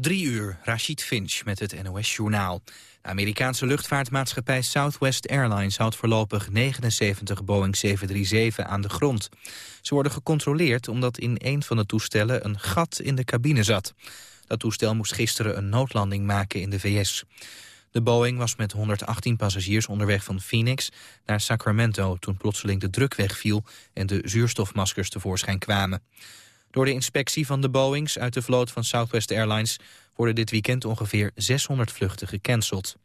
Drie uur, Rashid Finch met het NOS-journaal. De Amerikaanse luchtvaartmaatschappij Southwest Airlines houdt voorlopig 79 Boeing 737 aan de grond. Ze worden gecontroleerd omdat in een van de toestellen een gat in de cabine zat. Dat toestel moest gisteren een noodlanding maken in de VS. De Boeing was met 118 passagiers onderweg van Phoenix naar Sacramento... toen plotseling de druk wegviel en de zuurstofmaskers tevoorschijn kwamen. Door de inspectie van de Boeings uit de vloot van Southwest Airlines... worden dit weekend ongeveer 600 vluchten gecanceld.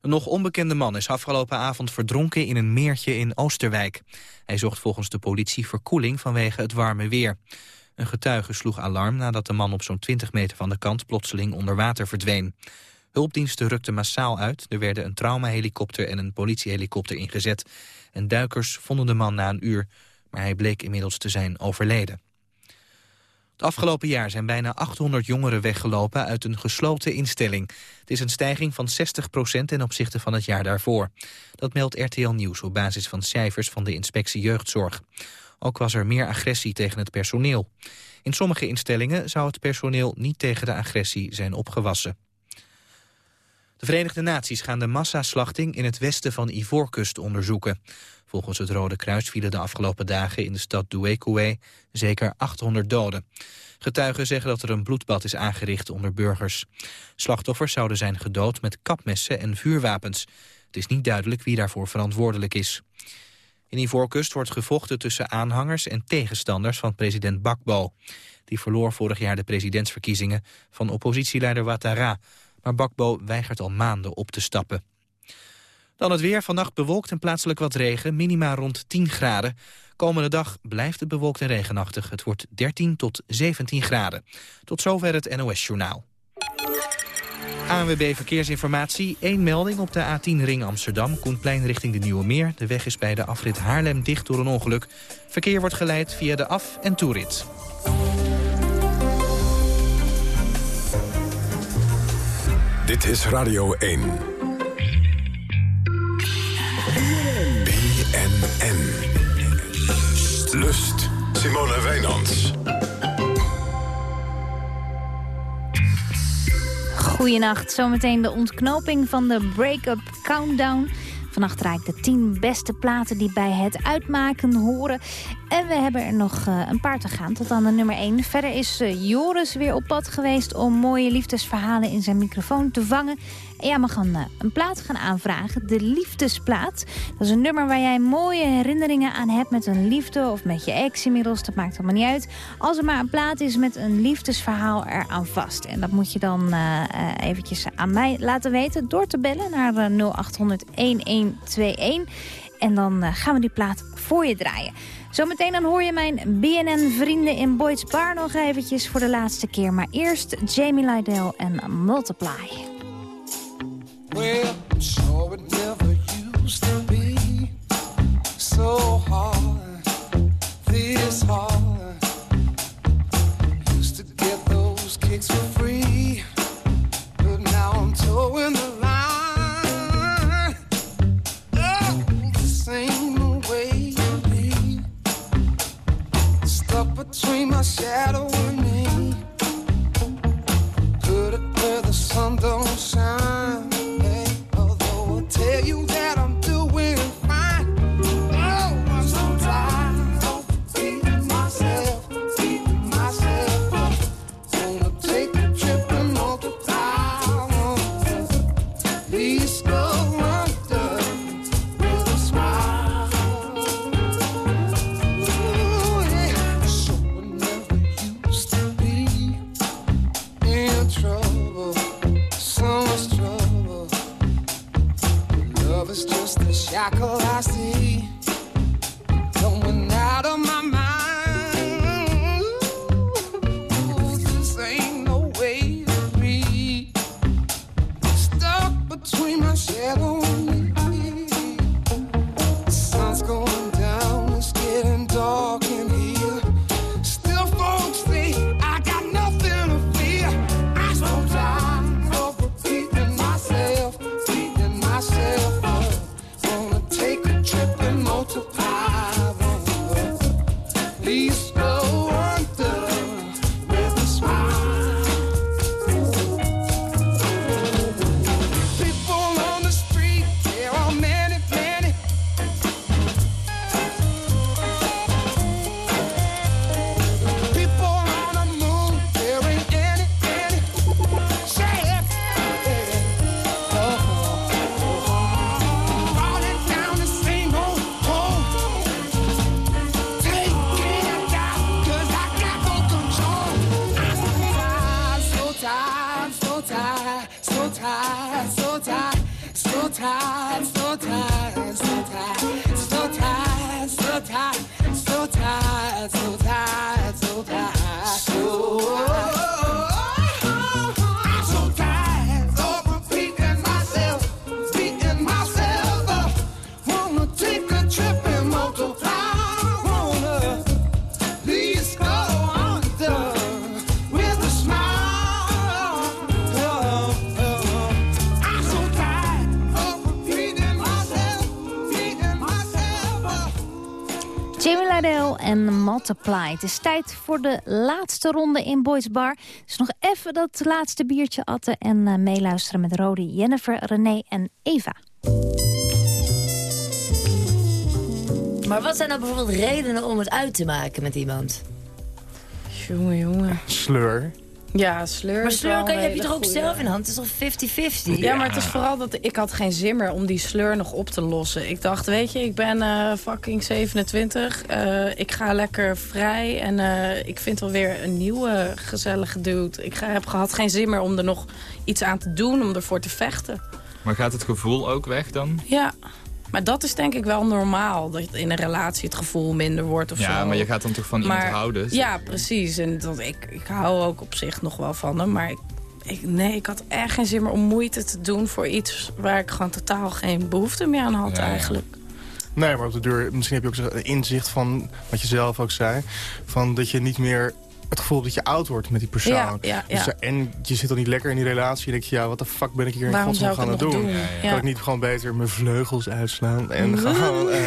Een nog onbekende man is afgelopen avond verdronken in een meertje in Oosterwijk. Hij zocht volgens de politie verkoeling vanwege het warme weer. Een getuige sloeg alarm nadat de man op zo'n 20 meter van de kant plotseling onder water verdween. Hulpdiensten rukten massaal uit. Er werden een traumahelikopter en een politiehelikopter ingezet. En duikers vonden de man na een uur, maar hij bleek inmiddels te zijn overleden. Afgelopen jaar zijn bijna 800 jongeren weggelopen uit een gesloten instelling. Het is een stijging van 60% ten opzichte van het jaar daarvoor. Dat meldt RTL Nieuws op basis van cijfers van de inspectie jeugdzorg. Ook was er meer agressie tegen het personeel. In sommige instellingen zou het personeel niet tegen de agressie zijn opgewassen. De Verenigde Naties gaan de massaslachting in het westen van Ivoorkust onderzoeken. Volgens het Rode Kruis vielen de afgelopen dagen in de stad Douekoué zeker 800 doden. Getuigen zeggen dat er een bloedbad is aangericht onder burgers. Slachtoffers zouden zijn gedood met kapmessen en vuurwapens. Het is niet duidelijk wie daarvoor verantwoordelijk is. In Ivoorkust wordt gevochten tussen aanhangers en tegenstanders van president Bakbo. Die verloor vorig jaar de presidentsverkiezingen van oppositieleider Ouattara. Maar Bakbo weigert al maanden op te stappen. Dan het weer. Vannacht bewolkt en plaatselijk wat regen. Minima rond 10 graden. Komende dag blijft het bewolkt en regenachtig. Het wordt 13 tot 17 graden. Tot zover het NOS-journaal. ANWB Verkeersinformatie. Eén melding op de A10 Ring Amsterdam. Koenplein richting de Nieuwe Meer. De weg is bij de afrit Haarlem dicht door een ongeluk. Verkeer wordt geleid via de af- en toerit. Dit is Radio 1. BNN. Lust. Simone Wijnands. Goedenacht, zometeen de ontknoping van de Breakup Countdown. Vannacht draai ik de 10 beste platen die bij het uitmaken horen. En we hebben er nog uh, een paar te gaan, tot aan de nummer 1. Verder is uh, Joris weer op pad geweest om mooie liefdesverhalen in zijn microfoon te vangen. En jij mag een, uh, een plaat gaan aanvragen, de Liefdesplaat. Dat is een nummer waar jij mooie herinneringen aan hebt met een liefde of met je ex inmiddels. Dat maakt allemaal niet uit. Als er maar een plaat is met een liefdesverhaal eraan vast. En dat moet je dan eventjes aan mij laten weten door te bellen naar 0800 1121. En dan gaan we die plaat voor je draaien. Zometeen dan hoor je mijn BNN-vrienden in Boyd's Bar nog eventjes voor de laatste keer. Maar eerst Jamie Lydell en Multiply. Well, I'm sure it never used to be so hard, this hard. Used to get those kicks for free, but now I'm towing the line. Oh, way. Stuck between my shadow and me. Tired, so tired, so tired. So, en Multiply. Het is tijd voor de laatste ronde in Boys Bar. Dus nog even dat laatste biertje atten en eh, meeluisteren met Rodi, Jennifer, René en Eva. Maar wat zijn nou bijvoorbeeld redenen om het uit te maken met iemand? Jongen, jongen. Sleur. Ja, sleur. Maar sleur kan, heb je toch ook goeie. zelf in hand? Het is toch 50-50? Ja, maar het is vooral dat ik had geen zin meer om die sleur nog op te lossen. Ik dacht, weet je, ik ben eh, fucking 27. eh, ik ga lekker vrij. En eh, ik vind wel weer een nieuwe gezellige dude. Ik ga, heb gehad geen zin meer om er nog iets aan te doen, om ervoor te vechten. Maar gaat het gevoel ook weg dan? Ja, maar dat is denk ik wel normaal. Dat in een relatie het gevoel minder wordt of zo. Ja, maar je gaat dan toch van iemand Maar- houden? Ja, precies. En dat, ik, ik hou ook op zich nog wel van hem. Maar ik, ik, nee, ik had echt geen zin meer om moeite te doen voor iets... waar ik gewoon totaal geen behoefte meer aan had Ja, ja. eigenlijk. Nee, maar op de deur, misschien heb je ook zo'n inzicht van, wat je zelf ook zei... van dat je niet meer het gevoel dat je oud wordt met die persoon. Ja, ja, ja. Dus, en je zit dan niet lekker in die relatie. En denk je, ja, wat de fuck ben ik hier in Waarom godsnaam gaan het doen? doen? Ja, Kan ik niet gewoon beter mijn vleugels uitslaan en gewoon eh,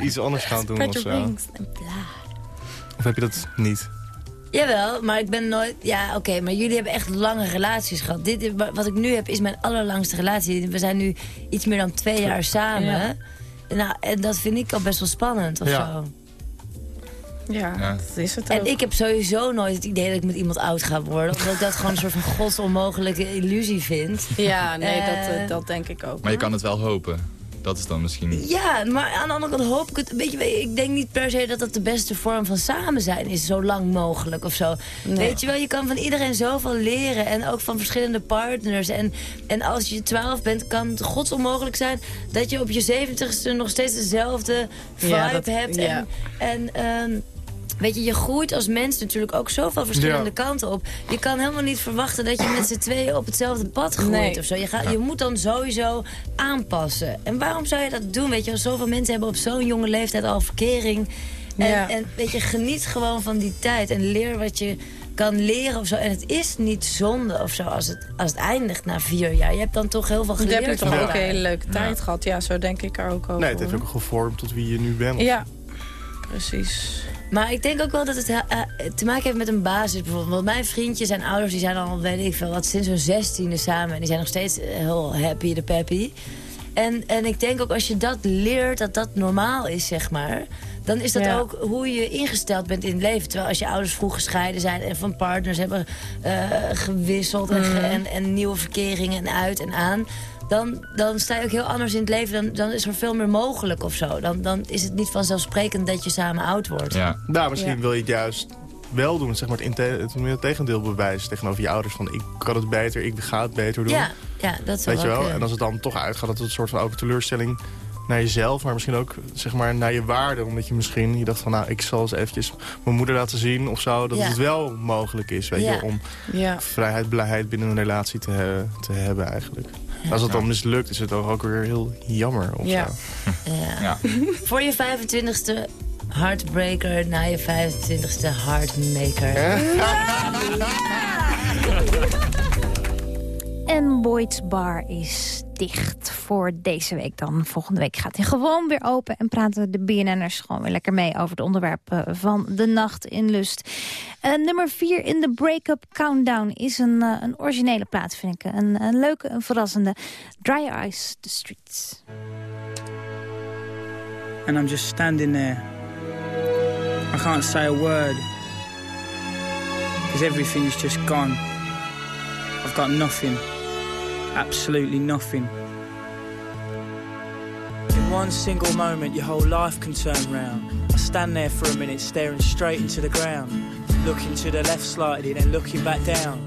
iets anders gaan doen of zo? Of heb je dat niet? Jawel, maar ik ben nooit... Ja, oké, maar jullie hebben echt lange relaties gehad. Dit, wat ik nu heb is mijn allerlangste relatie. We zijn nu iets meer dan twee jaar samen. Ja. Nou, en dat vind ik al best wel spannend of Ja. zo. Ja, Ja. dat is het ook. En ik heb sowieso nooit het idee dat ik met iemand oud ga worden. Omdat ik dat gewoon een soort van godsonmogelijke illusie vind. Ja, nee, dat, Eh. eh, dat denk ik ook. Maar je kan het wel hopen. Dat is dan misschien... Ja, maar aan de andere kant hoop ik het... Weet je, ik denk niet per se dat dat de beste vorm van samen zijn is. Zo lang mogelijk of zo. Nee. Weet je wel, je kan van iedereen zoveel leren. En ook van verschillende partners. En, en als je 12 bent, kan het godsonmogelijk zijn... dat je op je 70ste nog steeds dezelfde vibe Ja, dat- hebt. ja. En... en ehm, Weet je, je groeit als mens natuurlijk ook zoveel verschillende Ja. kanten op. Je kan helemaal niet verwachten dat je met z'n tweeën op hetzelfde pad groeit Nee. of zo. Je, gaat, je moet dan sowieso aanpassen. En waarom zou je dat doen? Weet je, als zoveel mensen hebben op zo'n jonge leeftijd al verkering. En, Ja. en weet je, geniet gewoon van die tijd en leer wat je kan leren of zo. En het is niet zonde of zo als het, als het eindigt na vier jaar. Je hebt dan toch heel veel geleerd. heb je toch van ook een hele leuke tijd gehad. Ja, zo denk ik er ook over. Nee, het heeft ook gevormd tot wie je nu bent. Ja, precies. Maar ik denk ook wel dat het eh, te maken heeft met een basis bijvoorbeeld. Want mijn vriendjes en ouders die zijn al, weet ik veel, wat sinds hun zestiende samen. En die zijn nog steeds eh, heel happy de peppy. En, en ik denk ook als je dat leert, dat dat normaal is, zeg maar. Dan is dat Ja. ook hoe je ingesteld bent in het leven. Terwijl als je ouders vroeg gescheiden zijn en van partners hebben eh, gewisseld... En, ge- en, en nieuwe verkeringen en uit en aan... Dan, dan sta je ook heel anders in het leven. Dan, dan is er veel meer mogelijk of zo. Dan, dan is het niet vanzelfsprekend dat je samen oud wordt. Ja. Nou, misschien Ja. wil je het juist wel doen. Zeg maar het, inte- het, het tegendeel bewijzen tegenover je ouders. Van ik kan het beter, ik ga het beter doen. Ja, ja dat zou Weet je wel? En als het dan toch uitgaat, dat het een soort van ook teleurstelling naar jezelf, maar misschien ook zeg maar, naar je waarde. Omdat je misschien, je dacht van nou, ik zal eens eventjes mijn moeder laten zien of zo. Dat Ja. het wel mogelijk is, weet Ja. je, om Ja. vrijheid, blijheid binnen een relatie te, he- te hebben eigenlijk. Als het dan mislukt, is het toch ook weer heel jammer of Ja. zo. ja. Ja. Voor je 25ste heartbreaker, na je 25ste heartmaker. En Boyd's Bar is dicht voor deze week dan. Volgende week gaat hij gewoon weer open... en praten de BNN'ers gewoon weer lekker mee... over het onderwerp eh, van de nacht in Lust. Eh, nummer 4 in de Breakup Countdown is een, eh, een originele plaat, vind ik. Een, een leuke, een verrassende. Dry Eyes, The Streets. and I'm just standing there. I can't say a word because everything's just gone. I've got nothing, absolutely nothing. In one single moment, your whole life can turn round. I stand there for a minute, staring straight into the ground, looking to the left slightly, then looking back down.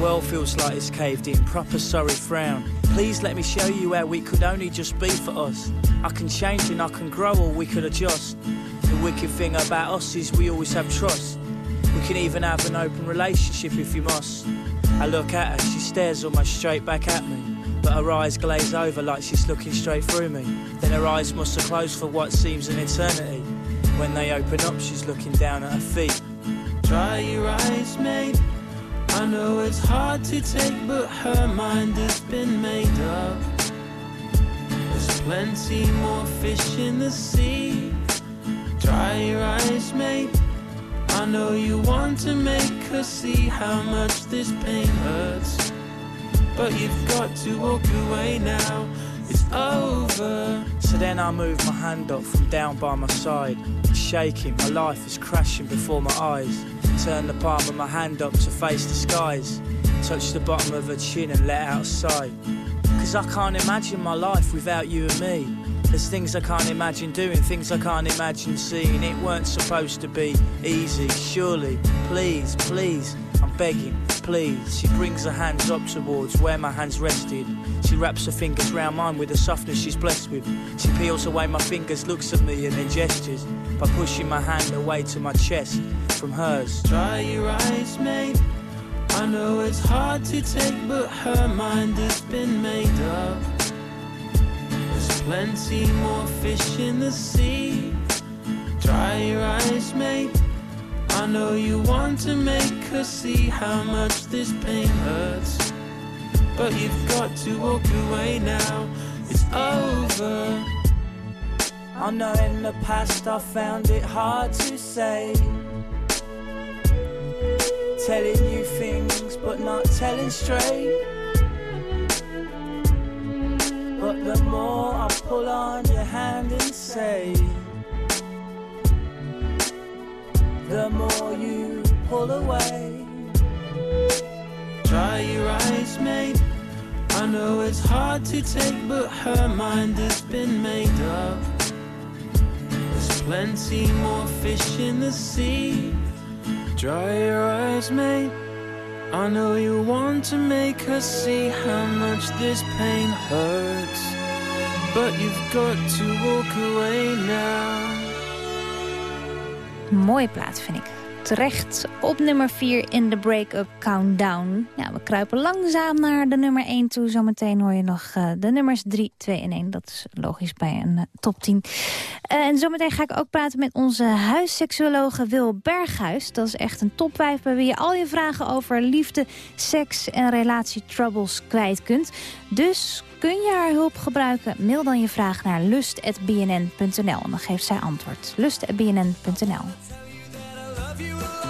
World feels like it's caved in, proper sorry frown. Please let me show you how we could only just be for us. I can change and I can grow or we could adjust. The wicked thing about us is we always have trust. We can even have an open relationship if you must. I look at her, she stares almost straight back at me. But her eyes glaze over like she's looking straight through me. Then her eyes must have closed for what seems an eternity. When they open up, she's looking down at her feet. Dry your eyes, mate. I know it's hard to take, but her mind has been made up. There's plenty more fish in the sea. Dry your eyes, mate. I know you want to make her see how much this pain hurts. But you've got to walk away now. It's over. So then I move my hand up from down by my side. It's shaking, my life is crashing before my eyes. Turn the palm of my hand up to face the skies. Touch the bottom of her chin and let out a sigh. Cause I can't imagine my life without you and me. There's things I can't imagine doing, things I can't imagine seeing. It weren't supposed to be easy, surely. Please, please, I'm begging, please. She brings her hands up towards where my hands rested. She wraps her fingers round mine with the softness she's blessed with. She peels away my fingers, looks at me, and then gestures by pushing my hand away to my chest from hers. Dry your eyes, mate. I know it's hard to take, but her mind has been made up. Plenty more fish in the sea. Dry your eyes, mate. I know you want to make her see how much this pain hurts. But you've got to walk away now. It's over. I know in the past I found it hard to say. Telling you things but not telling straight. But the more I pull on your hand and say, the more you pull away. Dry your eyes, mate. I know it's hard to take, but her mind has been made up. There's plenty more fish in the sea. Dry your eyes, mate. I know you want to make her see how much this pain hurts. But you've got to walk away now. Mooie plaat vind ik. Terecht op nummer 4 in de break-up countdown. Ja, we kruipen langzaam naar de nummer 1 toe. Zometeen hoor je nog uh, de nummers 3, 2 en 1. Dat is logisch bij een uh, top 10. Uh, en zometeen ga ik ook praten met onze huisseksuologe Wil Berghuis. Dat is echt een topwijf bij wie je al je vragen over liefde, seks en relatietroubles kwijt kunt. Dus kun je haar hulp gebruiken? Mail dan je vraag naar lust.bnn.nl en dan geeft zij antwoord. lust.bnn.nl away.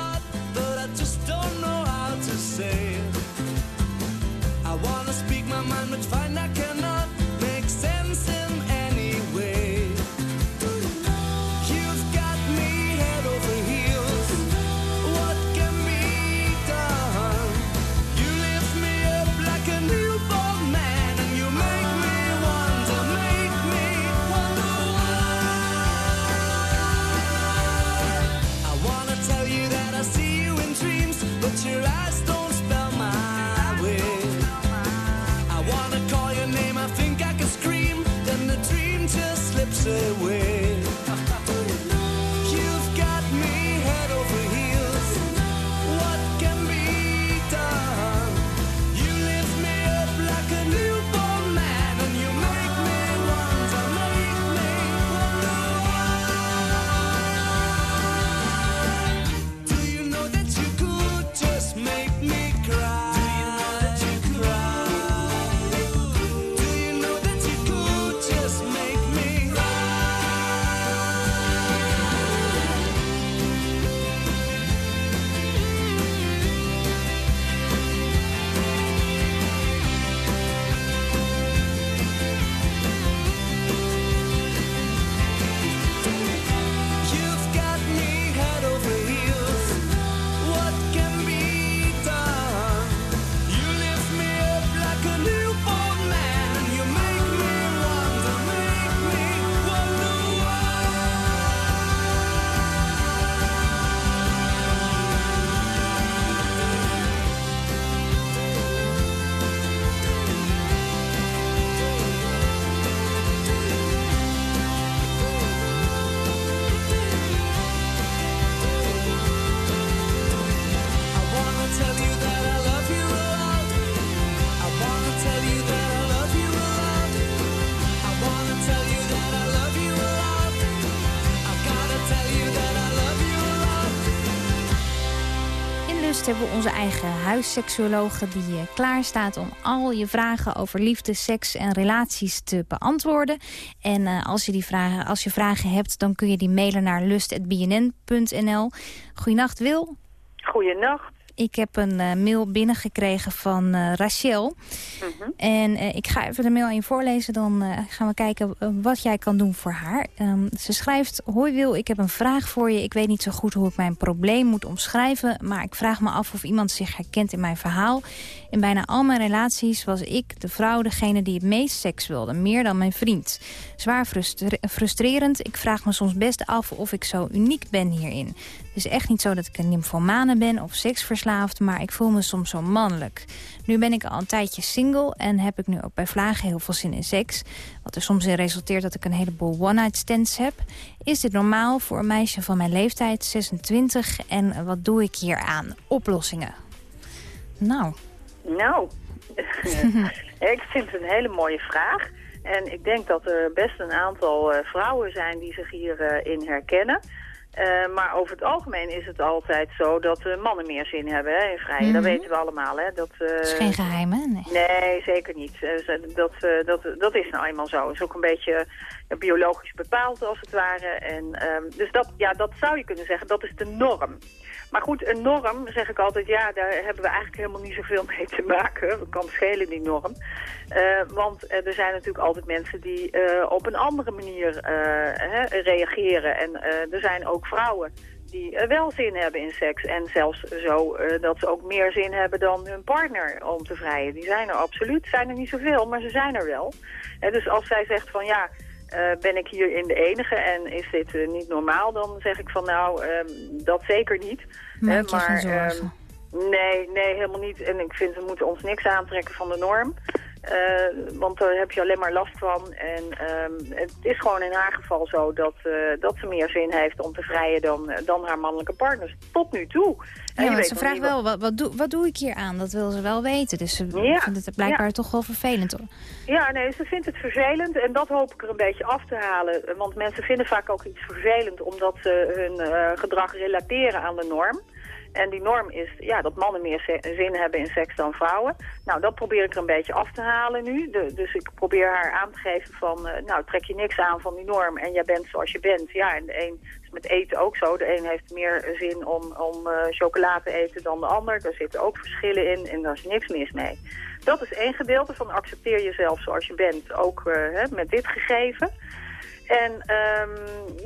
Hebben we onze eigen huisseksuologe die uh, klaar staat om al je vragen over liefde, seks en relaties te beantwoorden. En uh, als, je die vragen, als je vragen hebt, dan kun je die mailen naar lust.bnn.nl. Goedenacht Wil. Goedenacht. Ik heb een uh, mail binnengekregen van uh, Rachel. -hmm. En uh, ik ga even de mail aan je voorlezen. Dan gaan we kijken wat jij kan doen voor haar. Um, ze schrijft... Hoi Wil, ik heb een vraag voor je. Ik weet niet zo goed hoe ik mijn probleem moet omschrijven. Maar ik vraag me af of iemand zich herkent in mijn verhaal. In bijna al mijn relaties was ik, de vrouw, degene die het meest seks wilde. Meer dan mijn vriend. Zwaar frustre frustrerend. Ik vraag me soms best af of ik zo uniek ben hierin. Het is echt niet zo dat ik een nymphomane ben of seksverslaafd, maar ik voel me soms zo mannelijk. Nu ben ik al een tijdje single en heb ik nu ook bij vlagen heel veel zin in seks. Wat er soms in resulteert dat ik een heleboel one-night stands heb. Is dit normaal voor een meisje van mijn leeftijd, 26? En wat doe ik hier aan? Oplossingen. Nou. Nou, ik vind het een hele mooie vraag. En ik denk dat er best een aantal uh, vrouwen zijn die zich hierin uh, herkennen. Uh, maar over het algemeen is het altijd zo dat uh, mannen meer zin hebben hè, in. Mm -hmm. Dat weten we allemaal. Hè. Dat, uh, is geen geheim, hè? Nee, nee zeker niet. dat, dat, dat is nou eenmaal zo. Het is ook een beetje biologisch bepaald, als het ware. En, dus dat, ja, dat zou je kunnen zeggen, dat is de norm. Maar goed, een norm, zeg ik altijd, ja, daar hebben we eigenlijk helemaal niet zoveel mee te maken. Dat kan schelen, die norm. Uh, want uh, er zijn natuurlijk altijd mensen die uh, op een andere manier hè, reageren. En er zijn ook vrouwen die wel zin hebben in seks. En zelfs zo dat ze ook meer zin hebben dan hun partner om te vrijen. Die zijn er absoluut. zijn er niet zoveel, maar ze zijn er wel. dus als zij zegt van ja... Ben ik hierin de enige en is dit niet normaal, dan zeg ik van nou, uh, dat zeker niet. Maak je maar, zorgen. nee, nee, helemaal niet. En ik vind we moeten ons niks aantrekken van de norm. Uh, want daar heb je alleen maar last van. En um, het is gewoon in haar geval zo dat, uh, dat ze meer zin heeft om te vrijen dan, dan haar mannelijke partners. Tot nu toe. Ja, ze vraagt wel, wat, wat, doe, wat doe ik hier aan? Dat wil ze wel weten. Dus ze ja, vindt het blijkbaar ja. toch wel vervelend hoor. Ja, nee, ze vindt het vervelend. En dat hoop ik er een beetje af te halen. Want mensen vinden vaak ook iets vervelend omdat ze hun uh, gedrag relateren aan de norm. En die norm is ja, dat mannen meer zin hebben in seks dan vrouwen. Nou, dat probeer ik er een beetje af te halen nu. De, dus ik probeer haar aan te geven van, uh, nou, trek je niks aan van die norm en jij bent zoals je bent. Ja, en de een is met eten ook zo. De een heeft meer zin om, om uh, chocolade te eten dan de ander. Daar zitten ook verschillen in en daar is niks mis mee. Dat is één gedeelte van accepteer jezelf zoals je bent, ook uh, hè, met dit gegeven. En um,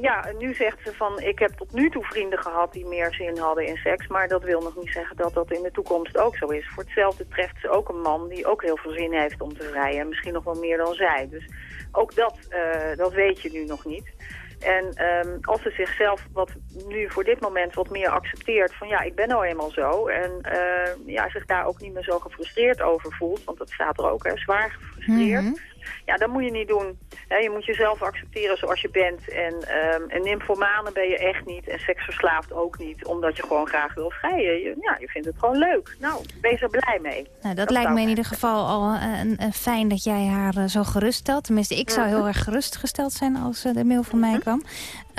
ja, nu zegt ze van, ik heb tot nu toe vrienden gehad die meer zin hadden in seks. Maar dat wil nog niet zeggen dat dat in de toekomst ook zo is. Voor hetzelfde treft ze ook een man die ook heel veel zin heeft om te vrijen. En misschien nog wel meer dan zij. Dus ook dat, uh, dat weet je nu nog niet. En um, als ze zichzelf wat nu voor dit moment wat meer accepteert van ja, ik ben nou eenmaal zo. En uh, ja, zich daar ook niet meer zo gefrustreerd over voelt, want dat staat er ook, hè, zwaar gefrustreerd. -hmm. Ja, dat moet je niet doen. He, je moet jezelf accepteren zoals je bent. En um, een nymphomane ben je echt niet. En seksverslaafd ook niet. Omdat je gewoon graag wil vrijen. Je, ja, je vindt het gewoon leuk. Nou, wees er blij mee. Nou, dat, dat lijkt me in ieder geval al uh, uh, fijn dat jij haar uh, zo geruststelt. Tenminste, ik zou heel erg gerustgesteld zijn als de mail van mij kwam.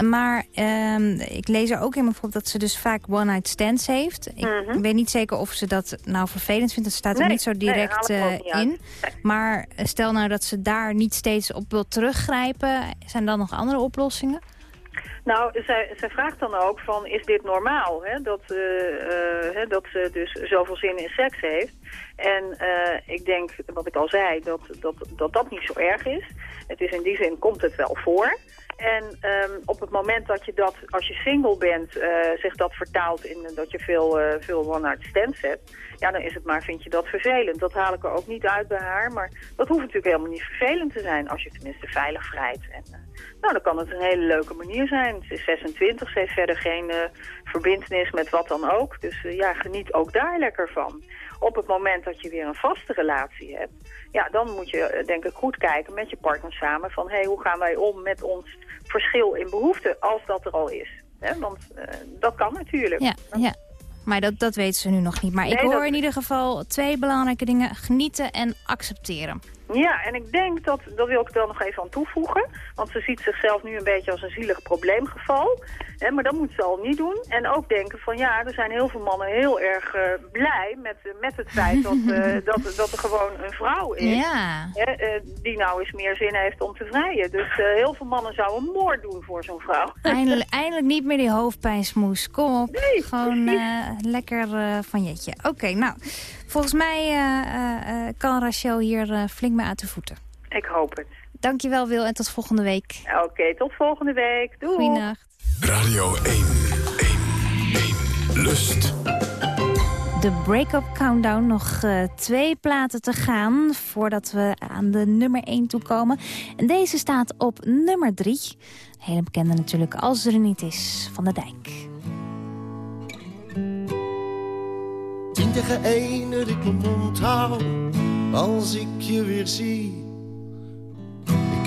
Maar um, ik lees er ook in bijvoorbeeld dat ze dus vaak one-night stands heeft. Ik mm -hmm. weet niet zeker of ze dat nou vervelend vindt. Dat staat er niet zo direct nee, uh, in. Nee. Maar stel nou dat ze daar niet steeds op wil teruggrijpen. Zijn dan nog andere oplossingen? Nou, zij, zij vraagt dan ook van, is dit normaal? Hè? Dat, uh, uh, hè, dat ze dus zoveel zin in seks heeft. En uh, ik denk, wat ik al zei, dat dat, dat dat niet zo erg is. Het is in die zin, komt het wel voor. En um, op het moment dat je dat, als je single bent, uh, zich dat vertaalt in dat je veel, uh, veel one-night stands hebt, ja, dan is het maar, vind je dat vervelend. Dat haal ik er ook niet uit bij haar, maar dat hoeft natuurlijk helemaal niet vervelend te zijn, als je tenminste veilig vrijt. En, nou, dan kan het een hele leuke manier zijn. Ze is 26, ze heeft verder geen verbindenis met wat dan ook. Dus ja, geniet ook daar lekker van. Op het moment dat je weer een vaste relatie hebt, ja, dan moet je denk ik goed kijken met je partner samen van, hé, hey, hoe gaan wij om met ons verschil in behoeften, als dat er al is. He, want uh, dat kan natuurlijk. Ja, ja. Maar dat, dat weten ze nu nog niet. Maar nee, ik hoor dat... in ieder geval twee belangrijke dingen. Genieten en accepteren. Ja, en ik denk dat, dat wil ik er nog even aan toevoegen. Want ze ziet zichzelf nu een beetje als een zielig probleemgeval. Maar dat moet ze al niet doen. En ook denken van ja, er zijn heel veel mannen heel erg eh, blij met, met het feit dat, eh, dat, dat er gewoon een vrouw is. Ja. Eh, die nou eens meer zin heeft om te vrijen. Dus eh, heel veel mannen zouden moord doen voor zo'n vrouw. Eindelijk, eindelijk niet meer die hoofdpijnsmoes. Kom op. Gewoon eh, lekker eh, van jetje. Oké, nou. Volgens mij eh, eh, eh, kan Rachel hier eh, flink mee uit de voeten. Ik hoop het. Dankjewel Wil en tot volgende week. Oké, tot volgende week. Doei. Goeienacht. Radio 1. 1. 1. Lust. De break-up countdown. Nog eh, twee platen te gaan voordat we aan de nummer 1 toe komen. En deze staat op nummer 3. Een hele bekende natuurlijk, als er niet is, van de dijk. Tien tegen één dat ik mijn mond hou als ik je weer zie.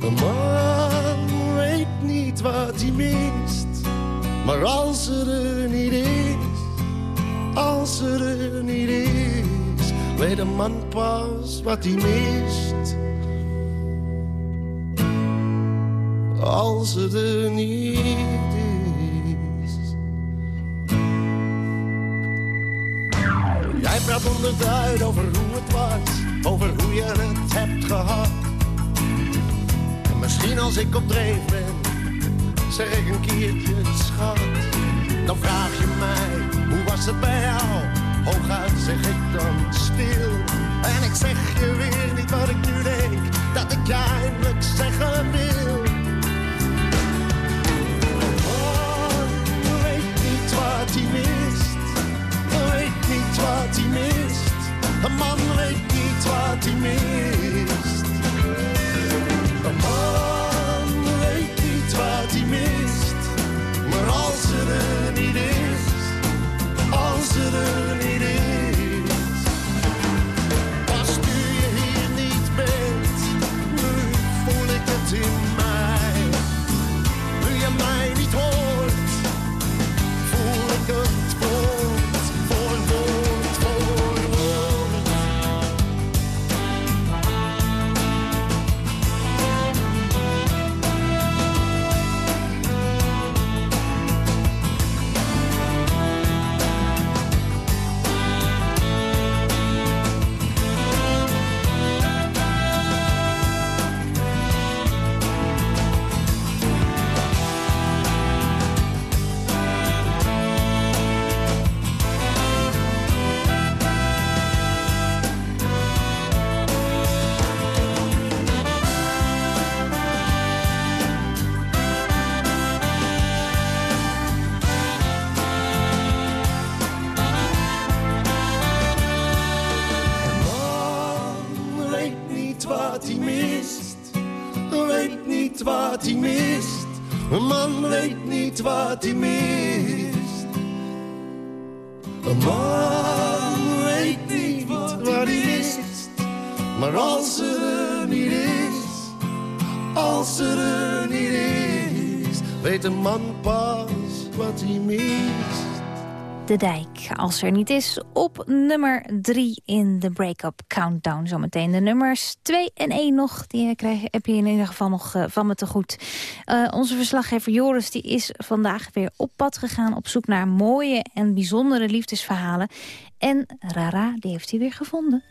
Een man weet niet wat hij mist. Maar als er er niet is, als er er niet is, weet een man pas wat hij mist. Als er er niet is. Jij praat onderduid over hoe het was, over hoe je het hebt gehad. En misschien als ik op dreef ben, zeg ik een keertje schat. Dan vraag je mij, hoe was het bij jou? Hooguit zeg ik dan stil. En ik zeg je weer niet wat ik nu denk, dat ik je eindelijk zeggen wil. Oh, weet niet wat hij mist weet niet wat hij mist. Een man weet niet wat hij mist. Er niet is, als er er niet is. Een man weet niet wat hij mist. Een man weet niet wat hij mist. Maar als er niet is, als er niet is, weet een man pas wat hij mist. De Dijk, als er niet is, op nummer 3 in de break-up countdown. Zometeen de nummers 2 en 1 nog, die krijg, heb je in ieder geval nog eh, van me te goed. Eh, onze verslaggever Joris die is vandaag weer op pad gegaan... op zoek naar mooie en bijzondere liefdesverhalen. En Rara, die heeft hij weer gevonden.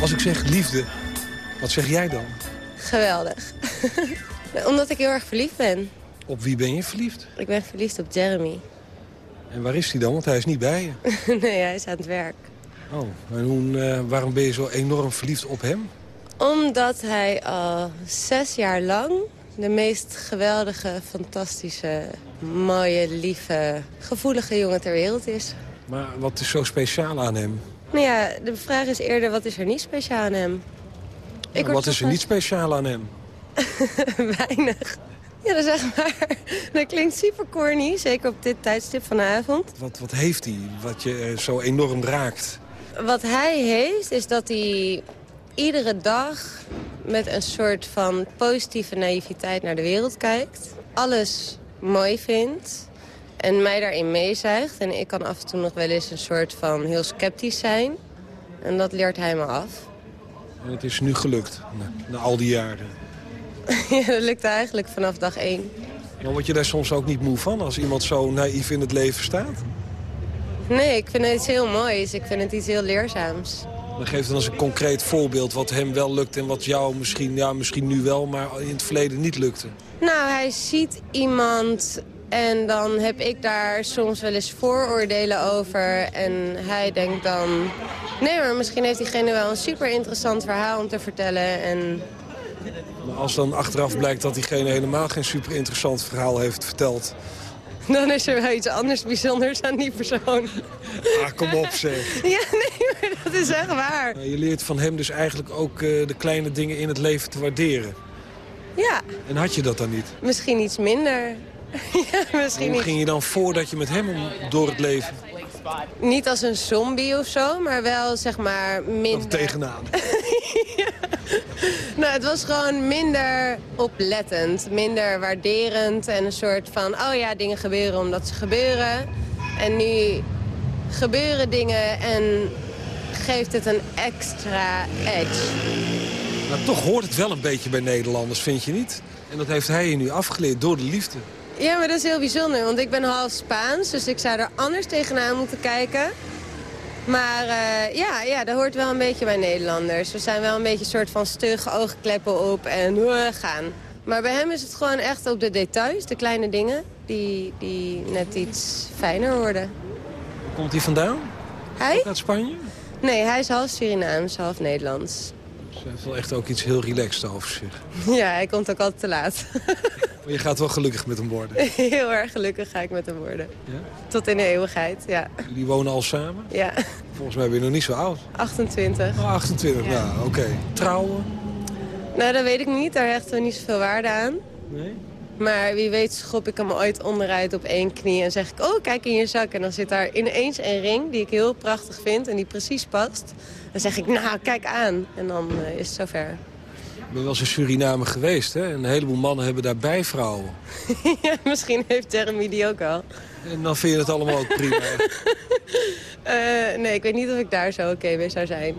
Als ik zeg liefde, wat zeg jij dan? Geweldig. Omdat ik heel erg verliefd ben. Op wie ben je verliefd? Ik ben verliefd op Jeremy. En waar is hij dan? Want hij is niet bij je. nee, hij is aan het werk. Oh, en hoe, eh, waarom ben je zo enorm verliefd op hem? Omdat hij al zes jaar lang de meest geweldige, fantastische, mooie, lieve, gevoelige jongen ter wereld is. Maar wat is zo speciaal aan hem? Nou ja, de vraag is eerder, wat is er niet speciaal aan hem? Maar word wat is er niet speciaal aan hem? Weinig. Ja, dat echt waar. Dat klinkt super corny, zeker op dit tijdstip van de avond. Wat, wat heeft hij wat je eh, zo enorm raakt? Wat hij heeft, is dat hij iedere dag met een soort van positieve naïviteit naar de wereld kijkt. Alles mooi vindt en mij daarin meezuigt. En ik kan af en toe nog wel eens een soort van heel sceptisch zijn. En dat leert hij me af. En het is nu gelukt, na, na al die jaren. ja, dat lukt eigenlijk vanaf dag één. Maar word je daar soms ook niet moe van als iemand zo naïef in het leven staat? Nee, ik vind het iets heel moois. Ik vind het iets heel leerzaams. Dan geef dan eens een concreet voorbeeld wat hem wel lukt... en wat jou misschien, ja, misschien nu wel, maar in het verleden niet lukte. Nou, hij ziet iemand en dan heb ik daar soms wel eens vooroordelen over. En hij denkt dan... Nee, maar misschien heeft diegene wel een super interessant verhaal om te vertellen. En Maar als dan achteraf blijkt dat diegene helemaal geen super interessant verhaal heeft verteld... dan is er wel iets anders bijzonders aan die persoon. Ah, kom op zeg. Ja, nee, maar dat is echt waar. Je leert van hem dus eigenlijk ook eh, de kleine dingen in het leven te waarderen. Ja, En had je dat dan niet? misschien iets minder. Ja, misschien Hoe niet. ging je dan voordat je met hem door het leven? Niet als een zombie of zo, maar wel zeg maar minder... Tegenaan. Nou, het was gewoon minder oplettend, minder waarderend en een soort van... oh ja, dingen gebeuren omdat ze gebeuren. En nu gebeuren dingen en geeft het een extra edge. Maar toch hoort het wel een beetje bij Nederlanders, vind je niet? En dat heeft hij je nu afgeleerd door de liefde. Ja, maar dat is heel bijzonder, want ik ben half Spaans, dus ik zou er anders tegenaan moeten kijken. Maar eh, ja, ja, dat hoort wel een beetje bij Nederlanders. We zijn wel een beetje een soort van stug, oogkleppen op en eh, gaan. Maar bij hem is het gewoon echt op de details, de kleine dingen, die, die net iets fijner worden. Komt hij vandaan? Hij? Ook uit Spanje? Nee, hij is half Surinaams, half Nederlands. Ze heeft wel echt ook iets heel relaxed over zich. Ja, hij komt ook altijd te laat. Maar je gaat wel gelukkig met hem worden. Heel erg gelukkig ga ik met hem worden. Ja? Tot in de eeuwigheid, ja. Jullie wonen al samen? Ja, Volgens mij ben je nog niet zo oud. 28. Oh, 28, nou oké. Trouwen? Nou, dat weet ik niet. Daar hechten we niet zoveel waarde aan. Nee? Maar wie weet schop ik hem ooit onderuit op één knie en zeg ik... oh, kijk in je zak. En dan zit daar ineens een ring die ik heel prachtig vind en die precies past. Dan zeg ik, nou, kijk aan. En dan eh, is het zover. Ik ben wel eens in Suriname geweest, hè? En een heleboel mannen hebben daar bijvrouwen. ja, misschien heeft Jeremy die ook wel. En dan vind je het allemaal ook prima. Eh, nee, ik weet niet of ik daar zo oké mee zou zijn.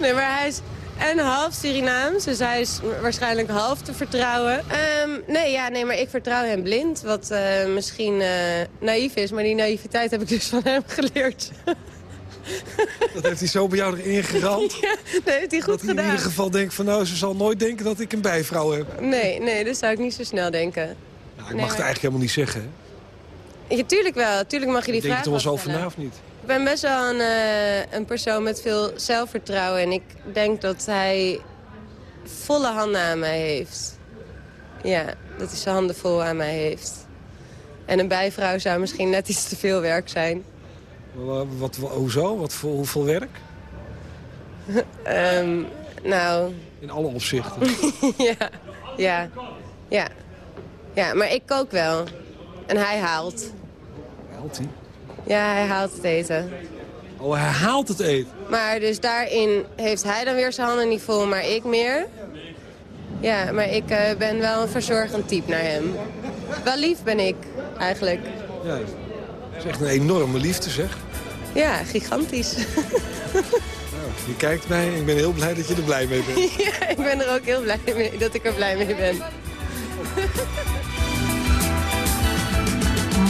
Nee, maar hij is en half Surinaams, dus hij is waarschijnlijk half te vertrouwen. Ehm, nee, ja, nee, maar ik vertrouw hem blind, wat eh, misschien eh, naïef is. Maar die naïviteit heb ik dus van hem geleerd. Dat heeft hij zo bij jou erin geramd. ja, dat heeft hij goed dat hij in gedaan. ieder geval denkt van nou, ze zal nooit denken dat ik een bijvrouw heb. Nee, nee, dat zou ik niet zo snel denken. Nou, ik Nee, mag maar- het eigenlijk helemaal niet zeggen. Hè? Ja, tuurlijk wel. Tuurlijk mag je die Ik denk vraag er wel na of niet? Ik ben best wel een, eh, een persoon met veel zelfvertrouwen. En ik denk dat hij volle handen aan mij heeft. Ja, dat hij zijn handen vol aan mij heeft. En een bijvrouw zou misschien net iets te veel werk zijn. Wat, hoezo? Wat voor, hoeveel werk? Ehm, nou, In alle opzichten. ja, ja, ja. Ja, maar ik kook wel. En hij haalt. Haalt hij? Ja, hij haalt het eten. Oh, hij haalt het eten. Maar dus daarin heeft hij dan weer zijn handen niet vol, maar ik meer. Ja, maar ik eh, ben wel een verzorgend type naar hem. Wel lief ben ik, eigenlijk. Ja, dat is echt een enorme liefde, zeg. Ja, gigantisch. Nou, je kijkt mij en ik ben heel blij dat je er blij mee bent. ja, ik ben er ook heel blij mee dat ik er blij mee ben.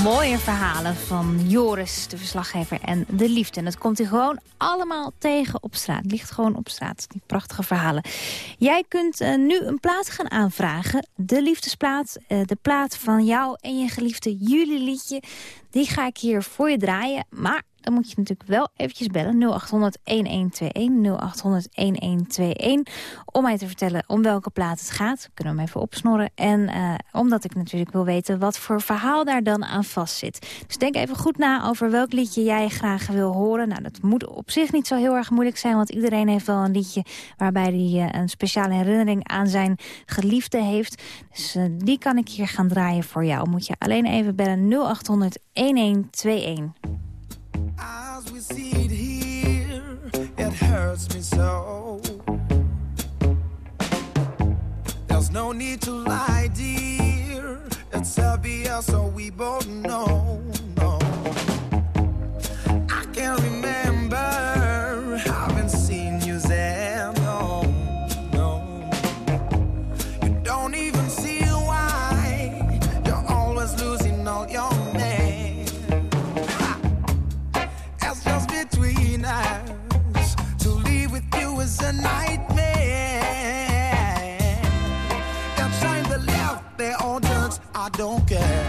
Mooie verhalen van Joris, de verslaggever, en de liefde. En dat komt hij gewoon allemaal tegen op straat. Het ligt gewoon op straat, die prachtige verhalen. Jij kunt eh, nu een plaat gaan aanvragen. De liefdesplaat, eh, de plaat van jou en je geliefde jullie liedje. Die ga ik hier voor je draaien. Maar dan moet je natuurlijk wel eventjes bellen. 0800-1121, 0800-1121. Om mij te vertellen om welke plaat het gaat. Kunnen we hem even opsnorren. En eh, omdat ik natuurlijk wil weten wat voor verhaal daar dan aan vastzit. Dus denk even goed na over welk liedje jij graag wil horen. Nou, dat moet op zich niet zo heel erg moeilijk zijn. Want iedereen heeft wel een liedje waarbij hij eh, een speciale herinnering aan zijn geliefde heeft. Dus eh, die kan ik hier gaan draaien voor jou. Moet je alleen even bellen 0800 1121. As we see it here, it hurts me so. There's no need to lie, dear. It's obvious, so we both know. It's a nightmare. They all I don't care.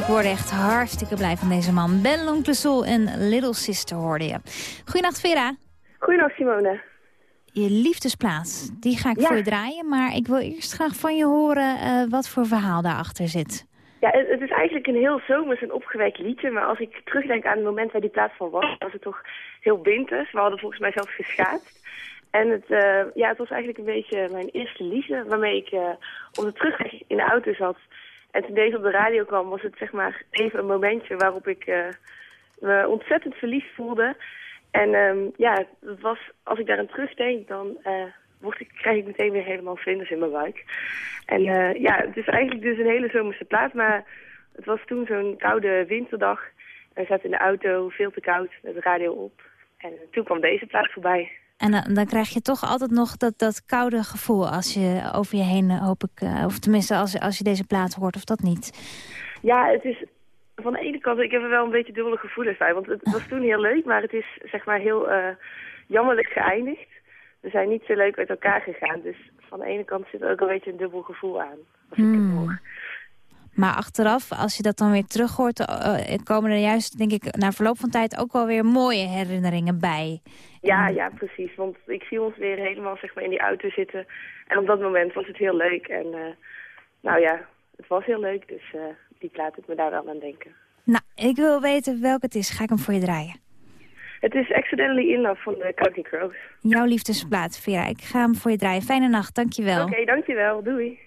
Ik word echt hartstikke blij van deze man. Ben Lonklesol en Little Sister hoorde je. Goedenacht Vera. Goedenacht Simone. Je liefdesplaats, die ga ik Ja. voor je draaien. Maar ik wil eerst graag van je horen eh, wat voor verhaal daarachter zit. Ja, het, is eigenlijk een heel zomers en opgewekt liedje. Maar als ik terugdenk aan het moment waar die plaats van was, was het toch heel winters. We hadden volgens mij zelfs geschaatst. En het, eh, ja, het was eigenlijk een beetje mijn eerste liefde, waarmee ik eh, op de terugweg in de auto zat. En toen deze op de radio kwam, was het zeg maar even een momentje waarop ik eh, me ontzettend verliefd voelde. En ehm, ja, het was, als ik daaraan terugdenk, dan word ik, krijg ik meteen weer helemaal vlinders in mijn buik. En eh, ja, het is eigenlijk dus een hele zomerse plaat, maar het was toen zo'n koude winterdag. En we zaten in de auto, veel te koud, met de radio op. En toen kwam deze plaat voorbij. En dan, dan krijg je toch altijd nog dat, dat koude gevoel als je over je heen, eh, hoop ik... eh, of tenminste, als, als je deze plaat hoort, of dat niet. Ja, het is van de ene kant, ik heb er wel een beetje dubbele gevoelens bij. Want het was toen heel leuk, maar het is zeg maar heel eh, jammerlijk geëindigd. We zijn niet zo leuk uit elkaar gegaan. Dus van de ene kant zit er ook een beetje een dubbel gevoel aan. Hmm. Maar achteraf, als je dat dan weer terug hoort... eh, komen er juist, denk ik, na verloop van tijd... ook wel weer mooie herinneringen bij. Ja, ja, precies. Want ik zie ons weer helemaal zeg maar, in die auto zitten. En op dat moment was het heel leuk. En eh, nou ja, het was heel leuk. Dus eh, die plaat doet me daar wel aan denken. Nou, ik wil weten welke het is. Ga ik hem voor je draaien. Het is Accidentally In Love van de Counting Crows. Jouw liefdesplaat, Vera. Ik ga hem voor je draaien. Fijne nacht, dankjewel. Oké, dankjewel. Doei.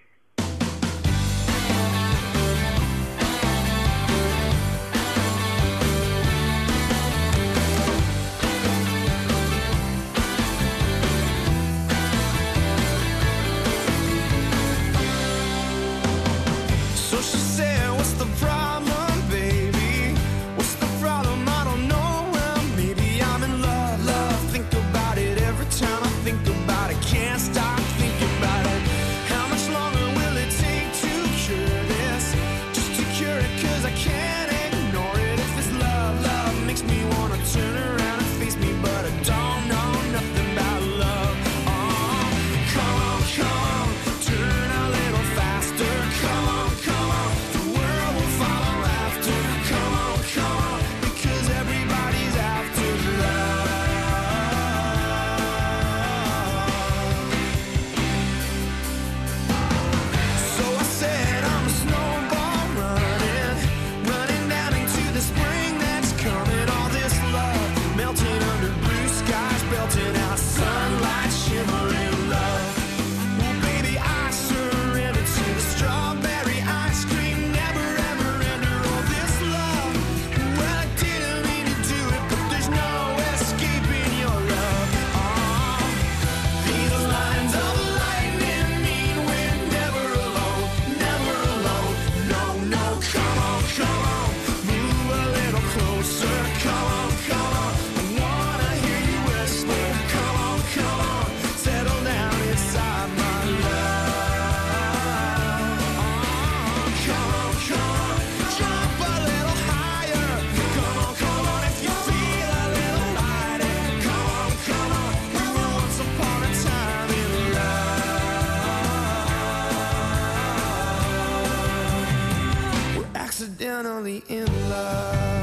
Accidentally in love.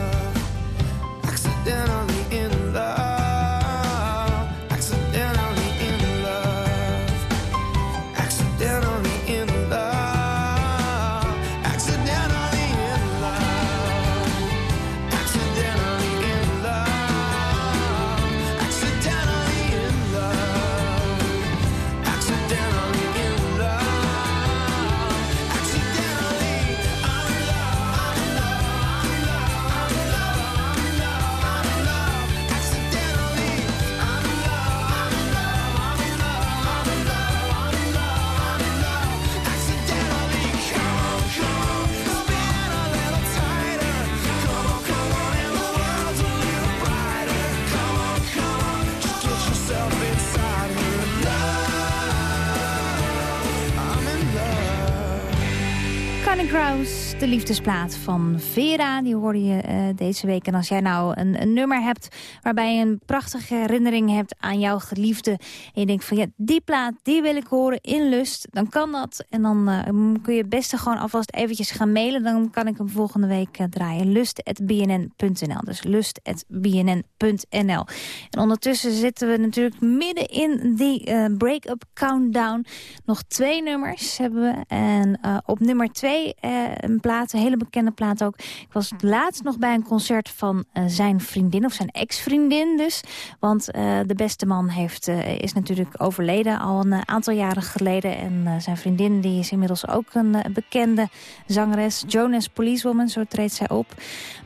De liefdesplaat van Vera. Die hoorde je eh, deze week. En als jij nou een, een nummer hebt waarbij je een prachtige herinnering hebt aan jouw geliefde. En je denkt van ja, die plaat, die wil ik horen in lust. Dan kan dat. En dan eh, kun je het beste gewoon alvast eventjes gaan mailen. Dan kan ik hem volgende week eh, draaien. lust.bnn.nl. Dus lust.bnn.nl. En ondertussen zitten we natuurlijk midden in die break-up countdown. Nog twee nummers hebben we. En op nummer twee een plaat, een hele bekende plaat ook. Ik was laatst nog bij een concert van eh, zijn vriendin, of zijn ex-vriendin dus. Want eh, de beste man heeft, eh, is natuurlijk overleden al een aantal jaren geleden. En zijn vriendin die is inmiddels ook een bekende zangeres. Jonas Policewoman, zo treedt zij op.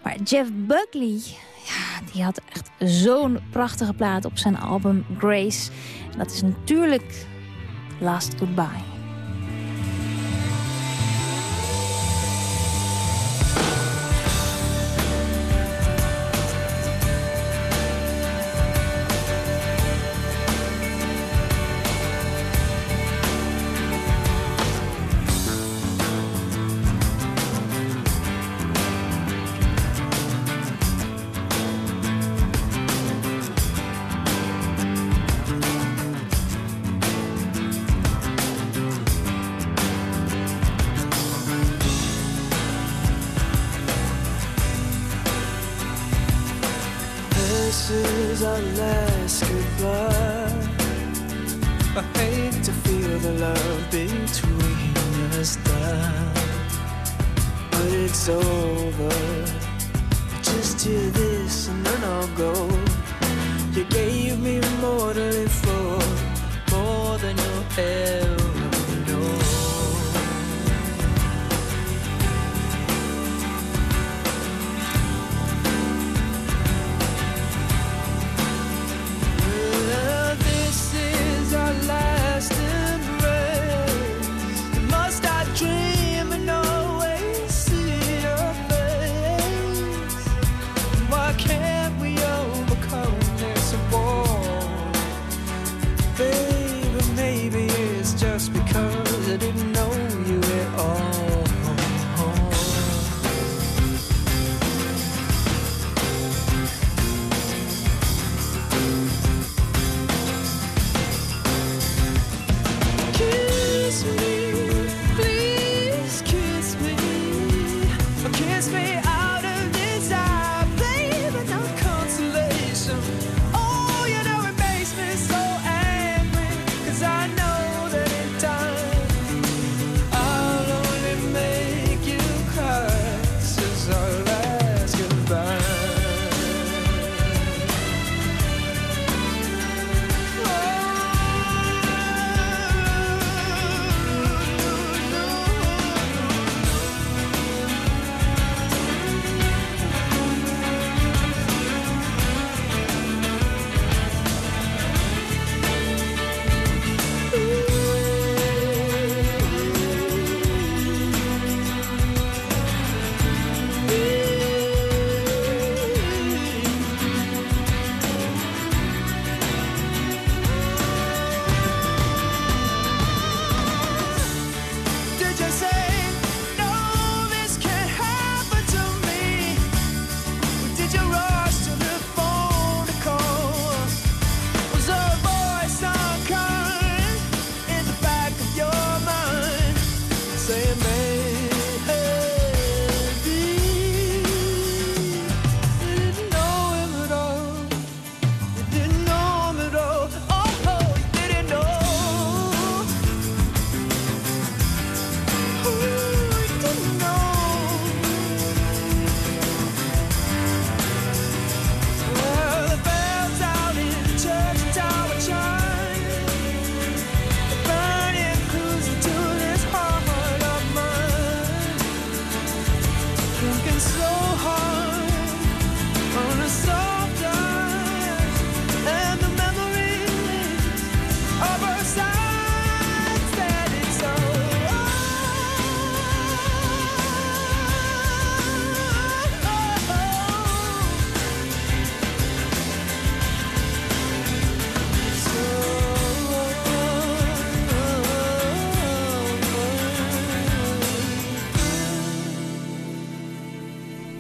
Maar Jeff Buckley, ja, die had echt zo'n prachtige plaat op zijn album Grace. En dat is natuurlijk Last Goodbye.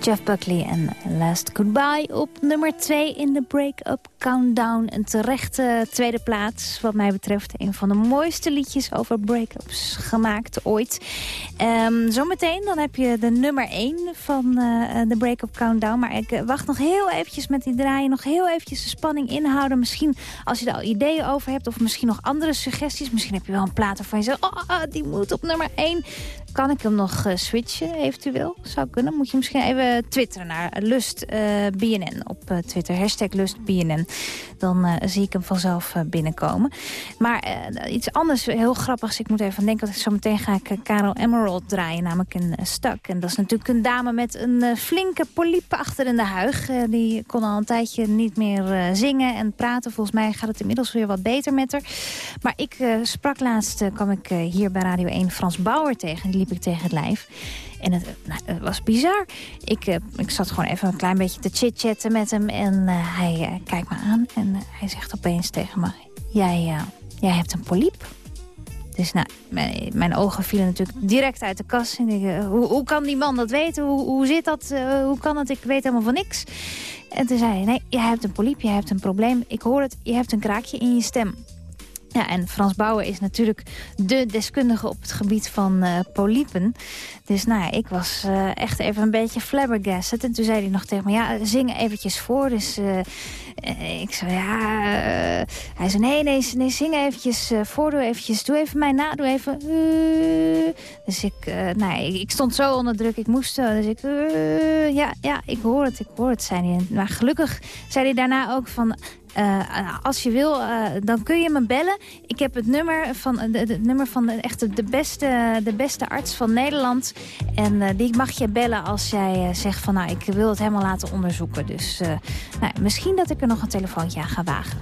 Jeff Buckley en Last Goodbye op nummer 2 in de Break-Up Countdown. Een terechte tweede plaats wat mij betreft. Een van de mooiste liedjes over break-ups gemaakt ooit. Ehm, zometeen dan heb je de nummer 1 van eh, de Break-Up Countdown. Maar ik eh, wacht nog heel eventjes met die draaien. Nog heel eventjes de spanning inhouden. Misschien als je er al ideeën over hebt of misschien nog andere suggesties. Misschien heb je wel een plaat waarvan je zegt, oh, ah, die moet op nummer 1 kan ik hem nog eh, switchen eventueel? Zou kunnen. Moet je misschien even twitteren naar Lust eh, BNN op uh, Twitter. Hashtag Lust BNN. Dan zie ik hem vanzelf binnenkomen. Maar iets anders heel grappigs. Ik moet even denken dat zo meteen ga ik Carol Emerald draaien. Namelijk een stak. En dat is natuurlijk een dame met een flinke polype achter in de huig. die kon al een tijdje niet meer zingen en praten. Volgens mij gaat het inmiddels weer wat beter met haar. Maar ik sprak laatst, kwam ik hier bij Radio 1 Frans Bauer tegen. Die ik tegen het lijf. En het, nou, het was bizar. Ik, uh, ik zat gewoon even een klein beetje te chit-chatten met hem. En uh, hij uh, kijkt me aan en hij zegt opeens tegen me... Jij, jij hebt een poliep. Dus nou, mijn, mijn, ogen vielen natuurlijk direct uit de kast. En ik, hoe, hoe, kan die man dat weten? Hoe, hoe zit dat? hoe kan dat? Ik weet helemaal van niks. En toen zei hij, nee, jij hebt een poliep, je hebt een probleem. Ik hoor het, je hebt een kraakje in je stem. Ja, en Frans Bauer is natuurlijk de deskundige op het gebied van uh, polypen. Dus nou ja, ik was uh, echt even een beetje flabbergasted. En toen zei hij nog tegen me, ja, zing eventjes voor. Dus uh, ik zei, ja... hij zei, nee, nee, nee, zing eventjes voor. Doe eventjes, doe even mij na, doe even... dus ik, nou, ik, ik, stond zo onder druk, ik moest Dus ik, ja, ja, ik hoor het, ik hoor het, zei hij. Maar gelukkig zei hij daarna ook van... Uh, als je wil, uh, dan kun je me bellen. Ik heb het nummer van, de, de nummer van de, echt de, beste, de beste arts van Nederland. En die mag je bellen als jij zegt van... nou, ik wil het helemaal laten onderzoeken. Dus nou, misschien dat ik er nog een telefoontje aan ga wagen.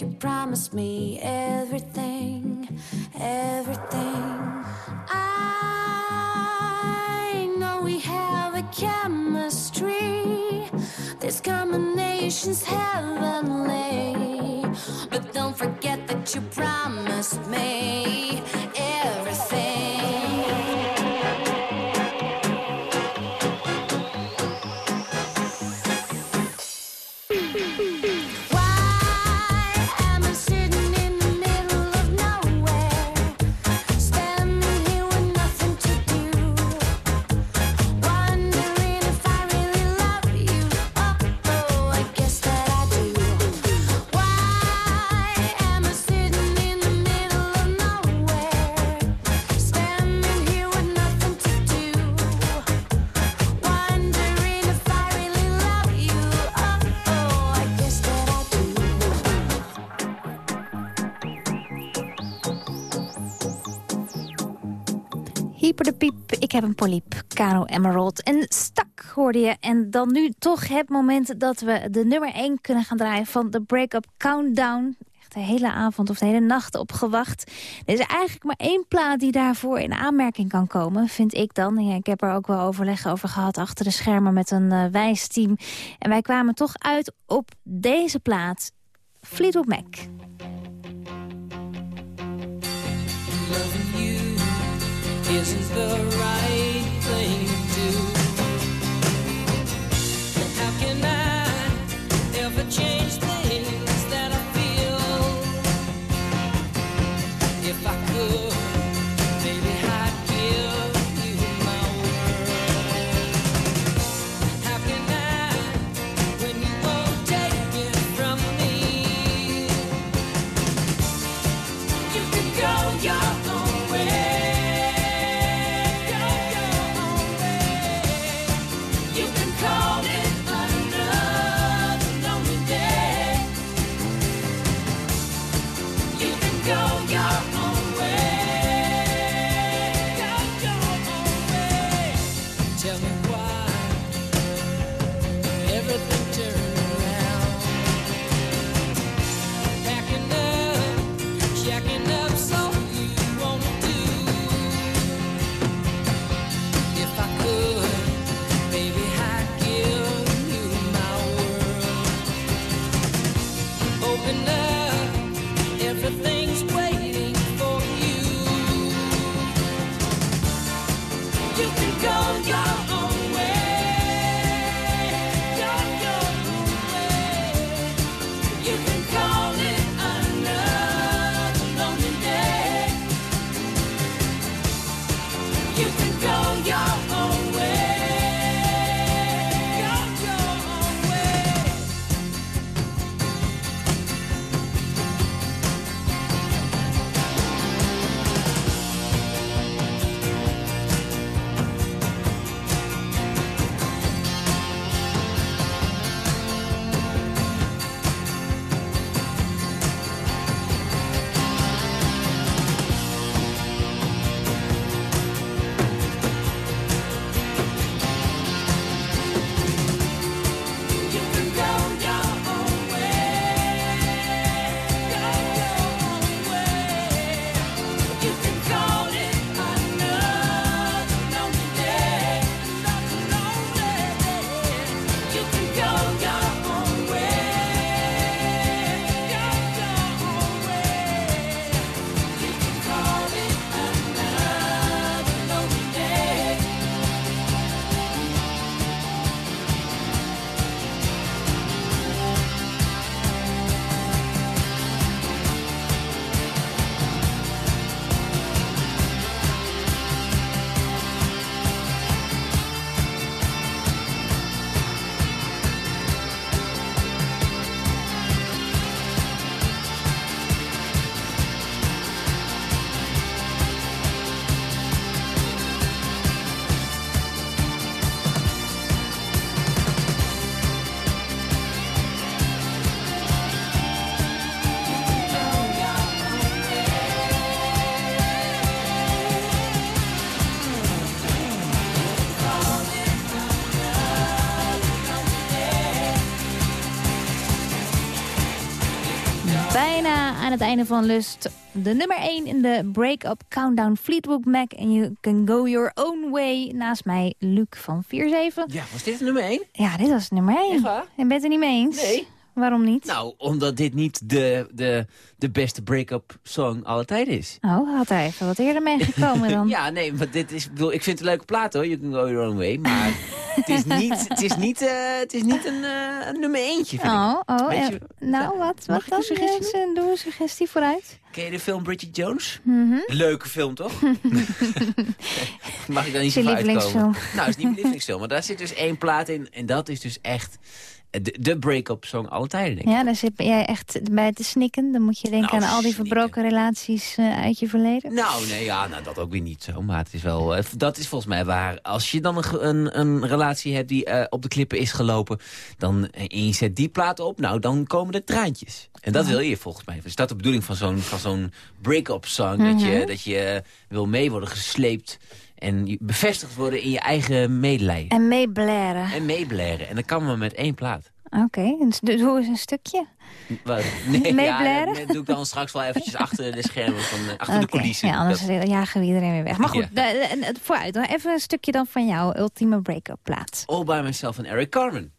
You promised me everything. Pieper de Piep, ik heb een poliep, Caro Emerald en Stak hoorde je. En dan nu toch het moment dat we de nummer 1 kunnen gaan draaien van de Breakup Countdown. Echt de hele avond of de hele nacht op gewacht. Er is eigenlijk maar één plaat die daarvoor in aanmerking kan komen, vind ik dan. Ik heb er ook wel overleg over gehad achter de schermen met een uh, wijsteam. En wij kwamen toch uit op deze plaat, Fleetwood Mac. Isn't the right aan het einde van Lust. De nummer 1 in de Break-up Countdown Fleetwood Mac. En you can go your own way. Naast mij Luc van 4-7. Ja, was dit nummer 1? Ja, dit was nummer 1. Echt waar? En bent het er niet mee eens? Nee. Waarom niet? Nou, omdat dit niet de, de, de beste break-up song aller tijden is. Oh, had hij even wat eerder meegekomen dan. ja, nee, maar dit is, ik bedoel, ik vind het een leuke plaat hoor, You Can Go Your Own Way. Maar het is niet, het is niet, eh, het is niet een, eh, nummer eentje, vind Oh, ik. oh ja. je- nou, wat, wat dan? een suggestie Yes, doe een suggestie vooruit. Ken je de film Bridget Jones? Mhm. Leuke film, toch? Mag ik dan niet zo uitkomen? Nou, het is niet mijn lievelingsfilm. Maar daar zit dus één plaat in. En dat is dus echt de, de break-up song alle tijden, denk ik. Ja, daar zit jij echt bij te snikken. Dan moet je denken Nou, aan al die verbroken relaties eh, uit je verleden. Nou, nee, ja, nou, dat ook weer niet zo. Maar het is wel, eh, dat is volgens mij waar. Als je dan een, een, een relatie hebt die eh, op de klippen is gelopen... Dan, eh, en je zet die plaat op, nou, dan komen er traantjes. En dat wil je volgens mij. Is dat de bedoeling van zo'n van zo'n break-up song? dat, je, Mhm. dat je wil mee worden gesleept... En bevestigd worden in je eigen medelijden. En meeblaren. En meeblaren. En dat kan maar met één plaat. Oké, dus doe eens een stukje. Wat? Nee, ja, dat doe ik dan straks wel eventjes achter de schermen, van, eh, achter de coulissen. Ja, anders Dat- jagen we iedereen weer weg. Maar goed, Ja. de- de- en- vooruit. dan Even een stukje dan van jouw ultieme break-up plaat. All by Myself en Eric Carmen.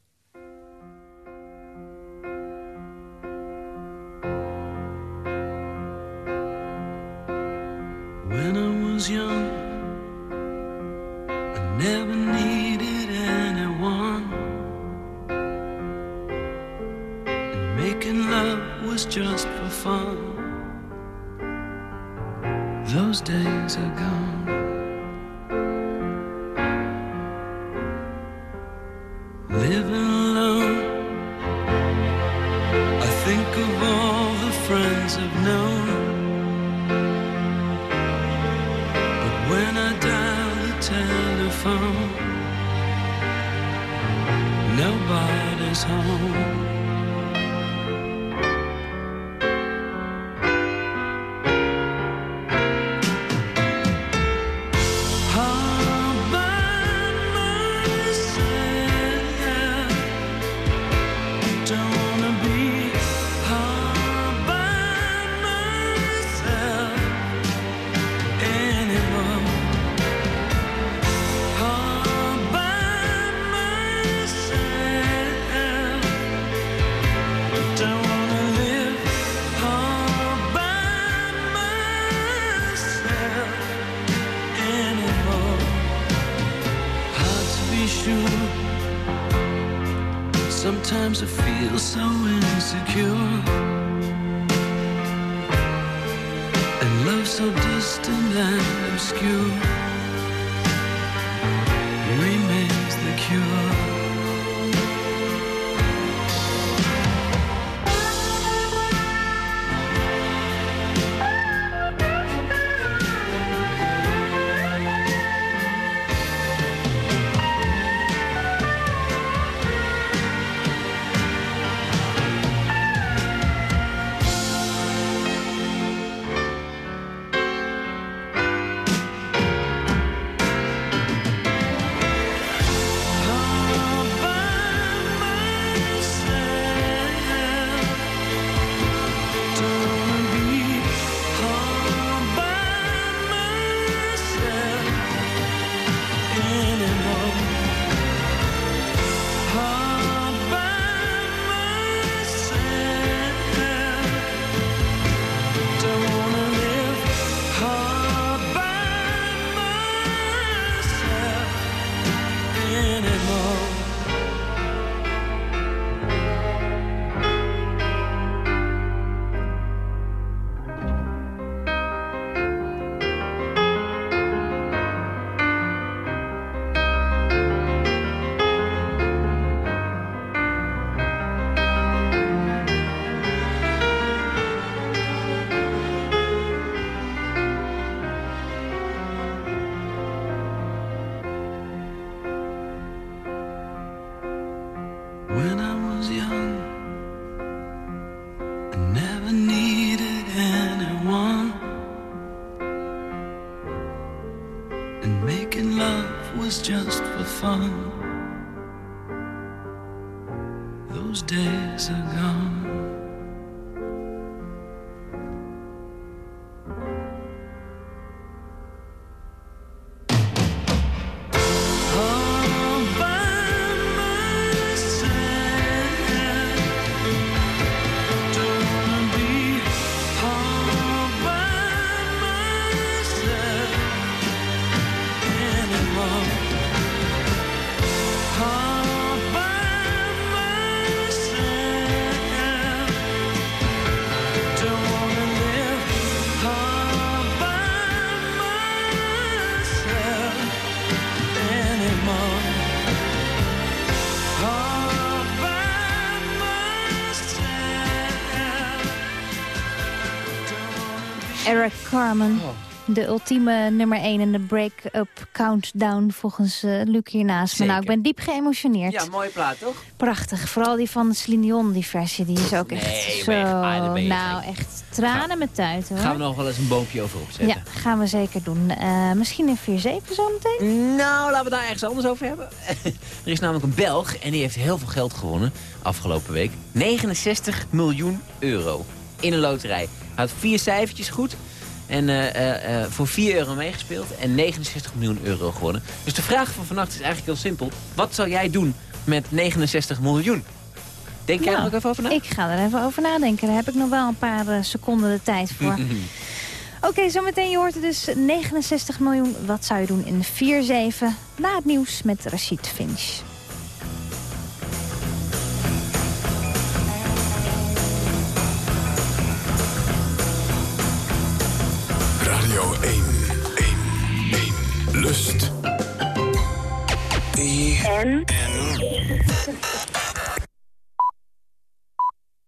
Just Carmen. De ultieme nummer 1 in de break-up countdown volgens eh, Luc hiernaast. Maar nou, ik ben diep geëmotioneerd. Ja, mooie plaat, toch? Prachtig. Vooral die van Celine Dion, die versie. Die is ook echt Nee, zo... echt, nou, echt tranen met tuit, hoor. Gaan we nog wel eens een boompje over opzetten. Ja, gaan we zeker doen. Eh, misschien in 4-7 zometeen? Nou, laten we daar ergens anders over hebben. er is namelijk een Belg en die heeft heel veel geld gewonnen afgelopen week. 69 miljoen euro in een loterij. Hij had vier cijfertjes goed en eh, eh, eh, voor 4 euro meegespeeld en 69 miljoen euro gewonnen. Dus de vraag van vannacht is eigenlijk heel simpel. Wat zou jij doen met 69 miljoen? Denk jij er Nou, ook even over na? Ik ga er even over nadenken. Daar heb ik nog wel een paar seconden de tijd voor. Oké, zometeen je hoort het dus 69 miljoen. Wat zou je doen in 4-7? Na het nieuws met Rashid Finch. 1. Lust. En?